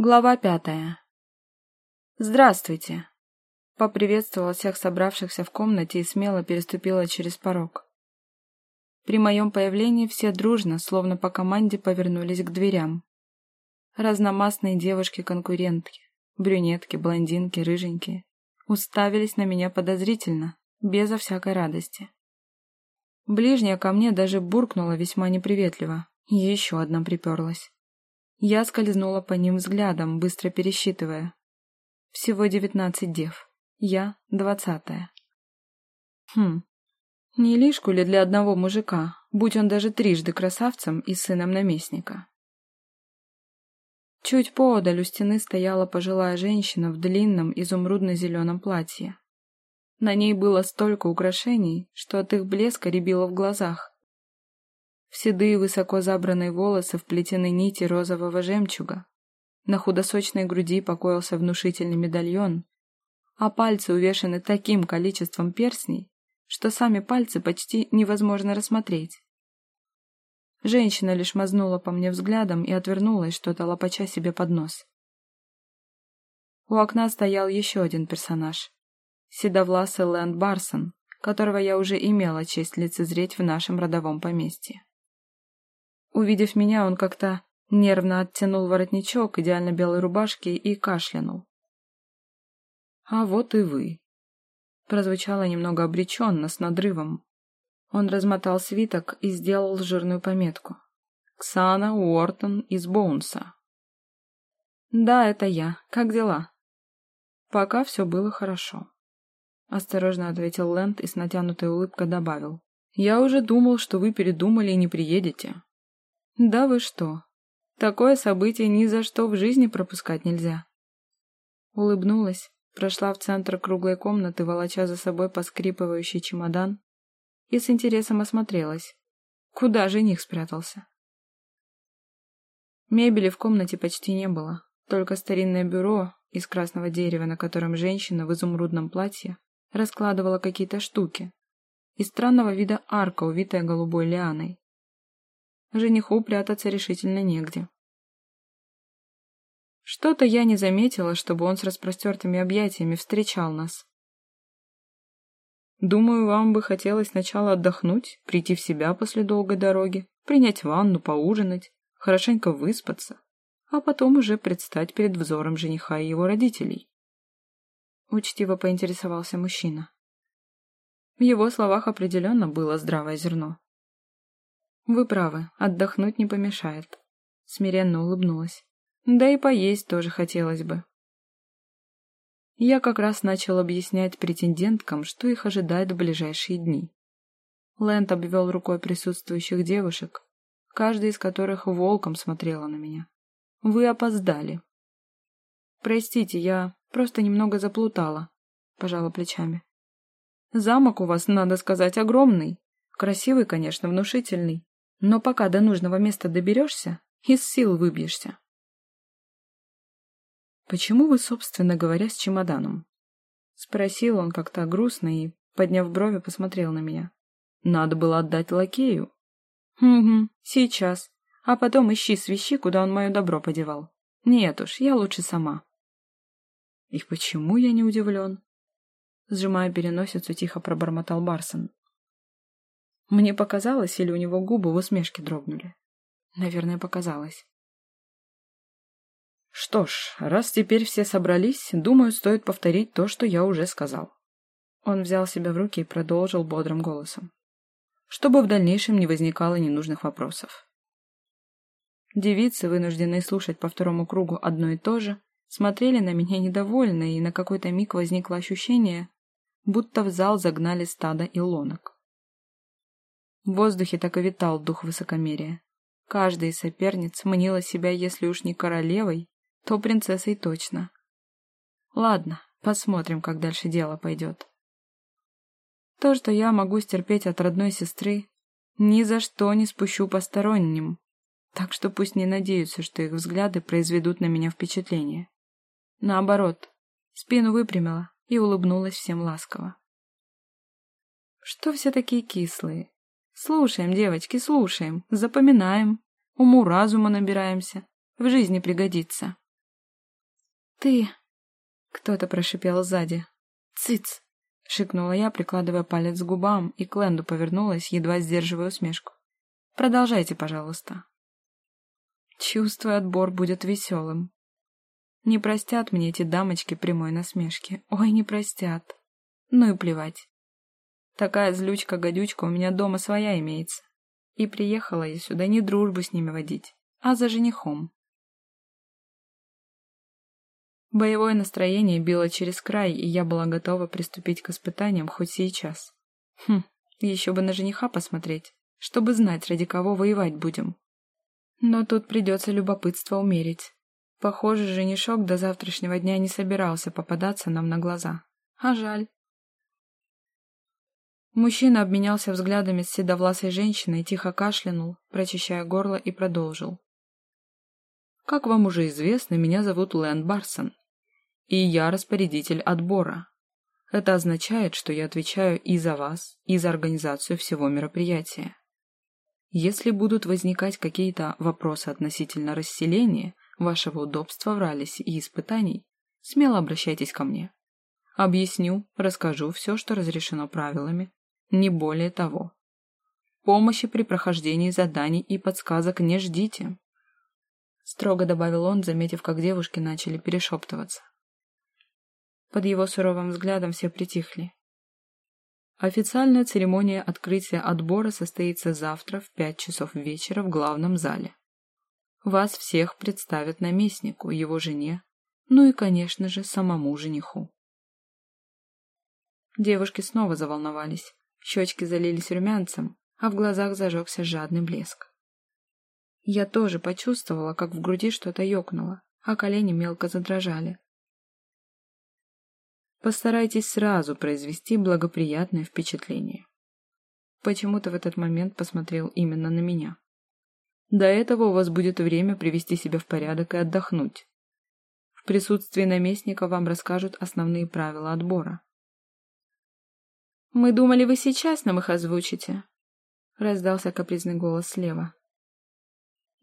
Глава пятая. «Здравствуйте!» Поприветствовала всех собравшихся в комнате и смело переступила через порог. При моем появлении все дружно, словно по команде, повернулись к дверям. Разномастные девушки-конкурентки, брюнетки, блондинки, рыженькие, уставились на меня подозрительно, безо всякой радости. Ближняя ко мне даже буркнула весьма неприветливо, и еще одна приперлась. Я скользнула по ним взглядом, быстро пересчитывая. Всего девятнадцать дев. Я двадцатая. Хм, не лишку ли для одного мужика, будь он даже трижды красавцем и сыном наместника? Чуть поодаль у стены стояла пожилая женщина в длинном изумрудно-зеленом платье. На ней было столько украшений, что от их блеска рябило в глазах, в седые высоко забранные волосы вплетены нити розового жемчуга. На худосочной груди покоился внушительный медальон, а пальцы увешаны таким количеством перстней, что сами пальцы почти невозможно рассмотреть. Женщина лишь мазнула по мне взглядом и отвернулась, что-то лопача себе под нос. У окна стоял еще один персонаж. Седовласый Лэнд Барсон, которого я уже имела честь лицезреть в нашем родовом поместье. Увидев меня, он как-то нервно оттянул воротничок идеально белой рубашки и кашлянул. «А вот и вы», — прозвучало немного обреченно, с надрывом. Он размотал свиток и сделал жирную пометку. «Ксана Уортон из Боунса». «Да, это я. Как дела?» «Пока все было хорошо», — осторожно ответил Лэнд и с натянутой улыбкой добавил. «Я уже думал, что вы передумали и не приедете. Да вы что? Такое событие ни за что в жизни пропускать нельзя. Улыбнулась, прошла в центр круглой комнаты, волоча за собой поскрипывающий чемодан, и с интересом осмотрелась. Куда жених спрятался? Мебели в комнате почти не было, только старинное бюро из красного дерева, на котором женщина в изумрудном платье раскладывала какие-то штуки, и странного вида арка, увитая голубой лианой. Жениху прятаться решительно негде. Что-то я не заметила, чтобы он с распростертыми объятиями встречал нас. Думаю, вам бы хотелось сначала отдохнуть, прийти в себя после долгой дороги, принять ванну, поужинать, хорошенько выспаться, а потом уже предстать перед взором жениха и его родителей. Учтиво поинтересовался мужчина. В его словах определенно было здравое зерно. «Вы правы, отдохнуть не помешает», — смиренно улыбнулась. «Да и поесть тоже хотелось бы». Я как раз начал объяснять претенденткам, что их ожидает в ближайшие дни. Лэнд обвел рукой присутствующих девушек, каждая из которых волком смотрела на меня. «Вы опоздали». «Простите, я просто немного заплутала», — пожала плечами. «Замок у вас, надо сказать, огромный. Красивый, конечно, внушительный. Но пока до нужного места доберешься, из сил выбьешься. «Почему вы, собственно говоря, с чемоданом?» Спросил он как-то грустно и, подняв брови, посмотрел на меня. «Надо было отдать лакею». «Угу, сейчас. А потом ищи свищи, куда он мое добро подевал. Нет уж, я лучше сама». «И почему я не удивлен?» Сжимая переносицу, тихо пробормотал Барсон. Мне показалось, или у него губы в усмешке дрогнули. Наверное, показалось. Что ж, раз теперь все собрались, думаю, стоит повторить то, что я уже сказал. Он взял себя в руки и продолжил бодрым голосом. Чтобы в дальнейшем не возникало ненужных вопросов. Девицы, вынужденные слушать по второму кругу одно и то же, смотрели на меня недовольно, и на какой-то миг возникло ощущение, будто в зал загнали стадо илонок. В воздухе так и витал дух высокомерия. Каждая из соперниц мнила себя, если уж не королевой, то принцессой точно. Ладно, посмотрим, как дальше дело пойдет. То, что я могу стерпеть от родной сестры, ни за что не спущу посторонним, так что пусть не надеются, что их взгляды произведут на меня впечатление. Наоборот, спину выпрямила и улыбнулась всем ласково. Что все такие кислые? Слушаем, девочки, слушаем, запоминаем, уму-разума набираемся. В жизни пригодится. «Ты...» — кто-то прошипел сзади. «Цыц!» — шикнула я, прикладывая палец к губам, и к Ленду повернулась, едва сдерживая усмешку. «Продолжайте, пожалуйста». Чувствую, отбор будет веселым. Не простят мне эти дамочки прямой насмешки. Ой, не простят. Ну и плевать. Такая злючка-гадючка у меня дома своя имеется. И приехала я сюда не дружбу с ними водить, а за женихом. Боевое настроение било через край, и я была готова приступить к испытаниям хоть сейчас. Хм, еще бы на жениха посмотреть, чтобы знать, ради кого воевать будем. Но тут придется любопытство умерить. Похоже, женишок до завтрашнего дня не собирался попадаться нам на глаза. А жаль. Мужчина обменялся взглядами с седовласой женщиной, тихо кашлянул, прочищая горло и продолжил. «Как вам уже известно, меня зовут Лэн Барсон, и я распорядитель отбора. Это означает, что я отвечаю и за вас, и за организацию всего мероприятия. Если будут возникать какие-то вопросы относительно расселения, вашего удобства в ралисе и испытаний, смело обращайтесь ко мне. Объясню, расскажу все, что разрешено правилами, не более того. Помощи при прохождении заданий и подсказок не ждите. Строго добавил он, заметив, как девушки начали перешептываться. Под его суровым взглядом все притихли. Официальная церемония открытия отбора состоится завтра в пять часов вечера в главном зале. Вас всех представят наместнику, его жене, ну и, конечно же, самому жениху. Девушки снова заволновались, щечки залились румянцем, а в глазах зажегся жадный блеск. Я тоже почувствовала, как в груди что-то ёкнуло, а колени мелко задрожали. Постарайтесь сразу произвести благоприятное впечатление. Почему-то в этот момент посмотрел именно на меня. До этого у вас будет время привести себя в порядок и отдохнуть. В присутствии наместника вам расскажут основные правила отбора. «Мы думали, вы сейчас нам их озвучите», — раздался капризный голос слева.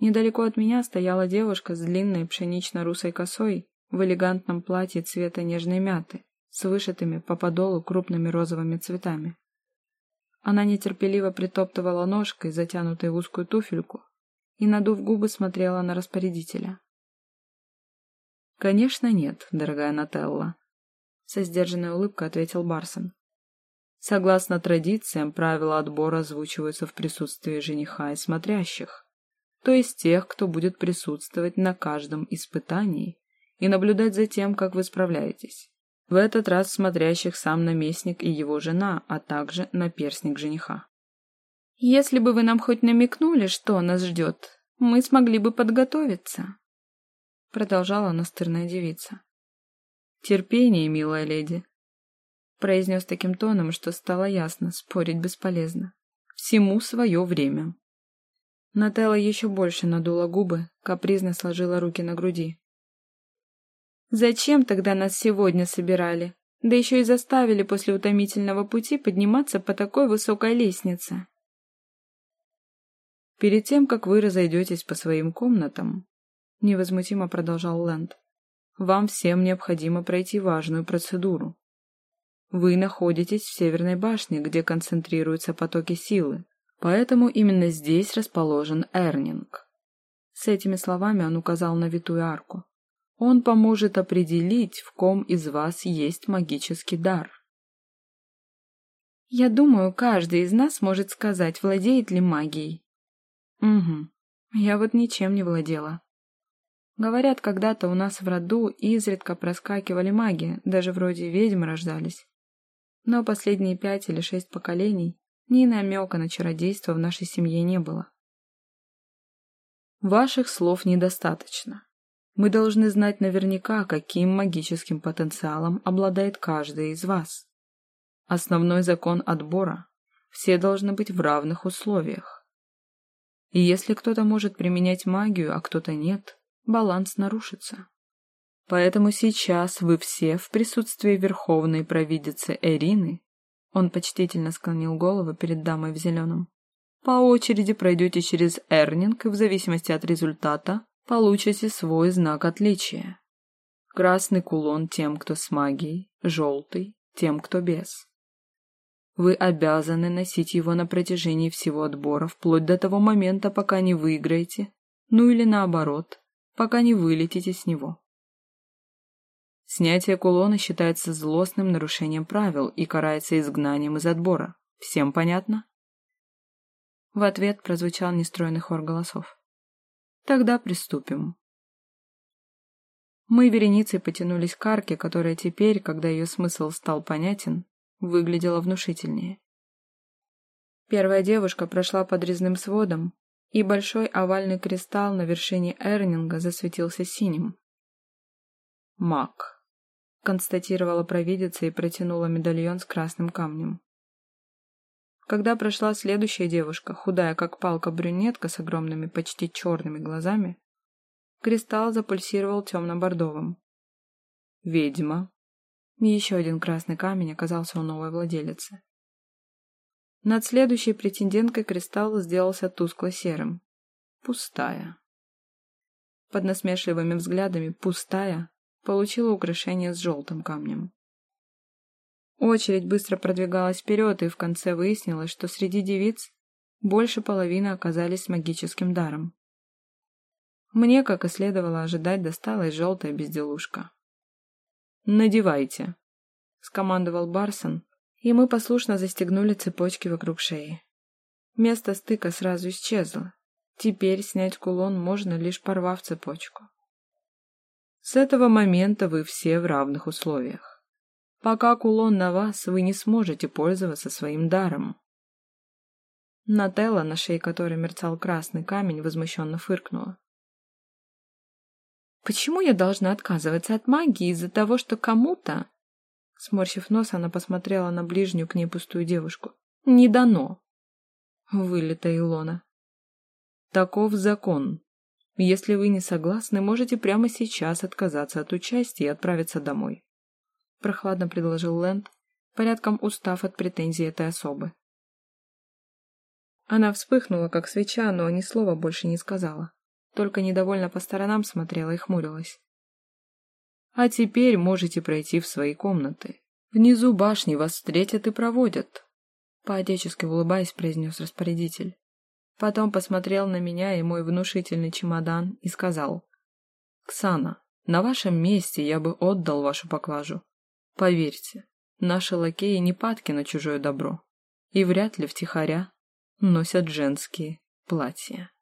Недалеко от меня стояла девушка с длинной пшенично-русой косой в элегантном платье цвета нежной мяты с вышитыми по подолу крупными розовыми цветами. Она нетерпеливо притоптывала ножкой, затянутой в узкую туфельку, и, надув губы, смотрела на распорядителя. «Конечно нет, дорогая Нателла», — со сдержанной улыбкой ответил Барсон. «Согласно традициям, правила отбора озвучиваются в присутствии жениха и смотрящих, то есть тех, кто будет присутствовать на каждом испытании и наблюдать за тем, как вы справляетесь. В этот раз смотрящих сам наместник и его жена, а также наперсник жениха. «Если бы вы нам хоть намекнули, что нас ждет, мы смогли бы подготовиться», — продолжала настырная девица. «Терпение, милая леди», — произнес таким тоном, что стало ясно, спорить бесполезно. «Всему свое время». Нателла еще больше надула губы, капризно сложила руки на груди. Зачем тогда нас сегодня собирали? Да еще и заставили после утомительного пути подниматься по такой высокой лестнице. Перед тем, как вы разойдетесь по своим комнатам, невозмутимо продолжал Лэнд, вам всем необходимо пройти важную процедуру. Вы находитесь в Северной башне, где концентрируются потоки силы, поэтому именно здесь расположен Эрнинг. С этими словами он указал на витую арку. Он поможет определить, в ком из вас есть магический дар. Я думаю, каждый из нас может сказать, владеет ли магией. Угу. Я вот ничем не владела. Говорят, когда-то у нас в роду изредка проскакивали маги, даже вроде ведьмы рождались. Но последние пять или шесть поколений ни намека на чародейство в нашей семье не было. Ваших слов недостаточно. Мы должны знать наверняка, каким магическим потенциалом обладает каждый из вас. Основной закон отбора – все должны быть в равных условиях. И если кто-то может применять магию, а кто-то нет, баланс нарушится. Поэтому сейчас вы все в присутствии верховной провидицы Эрины, он почтительно склонил голову перед дамой в зеленом, по очереди пройдете через Эрнинг и в зависимости от результата получите свой знак отличия. Красный кулон тем, кто с магией, желтый тем, кто без. Вы обязаны носить его на протяжении всего отбора, вплоть до того момента, пока не выиграете, ну или наоборот, пока не вылетите с него. Снятие кулона считается злостным нарушением правил и карается изгнанием из отбора. Всем понятно? В ответ прозвучал нестройный хор голосов. Тогда приступим. Мы вереницей потянулись к арке, которая теперь, когда ее смысл стал понятен, выглядела внушительнее. Первая девушка прошла под резным сводом, и большой овальный кристалл на вершине Эрнинга засветился синим. «Маг», — констатировала провидица и протянула медальон с красным камнем. Когда прошла следующая девушка, худая как палка брюнетка с огромными почти черными глазами, кристалл запульсировал темно-бордовым. «Ведьма», еще один красный камень оказался у новой владелицы. Над следующей претенденткой кристалл сделался тускло-серым. Пустая. Под насмешливыми взглядами «пустая» получила украшение с желтым камнем. Очередь быстро продвигалась вперед, и в конце выяснилось, что среди девиц больше половины оказались с магическим даром. Мне, как и следовало ожидать, досталась желтая безделушка. «Надевайте», — скомандовал Барсон, и мы послушно застегнули цепочки вокруг шеи. Место стыка сразу исчезло. Теперь снять кулон можно, лишь порвав цепочку. С этого момента вы все в равных условиях. Пока кулон на вас, вы не сможете пользоваться своим даром. Нателла, на шее которой мерцал красный камень, возмущенно фыркнула. Почему я должна отказываться от магии из-за того, что кому-то...» Сморщив нос, она посмотрела на ближнюю к ней пустую девушку. «Не дано!» Вылета Илона. «Таков закон. Если вы не согласны, можете прямо сейчас отказаться от участия и отправиться домой», прохладно предложил Лэнд, порядком устав от претензий этой особы. Она вспыхнула, как свеча, но ни слова больше не сказала только недовольно по сторонам смотрела и хмурилась. «А теперь можете пройти в свои комнаты. Внизу башни вас встретят и проводят», — по-отечески улыбаясь, произнес распорядитель. Потом посмотрел на меня и мой внушительный чемодан и сказал. «Ксана, на вашем месте я бы отдал вашу поклажу. Поверьте, наши лакеи не падки на чужое добро и вряд ли втихаря носят женские платья».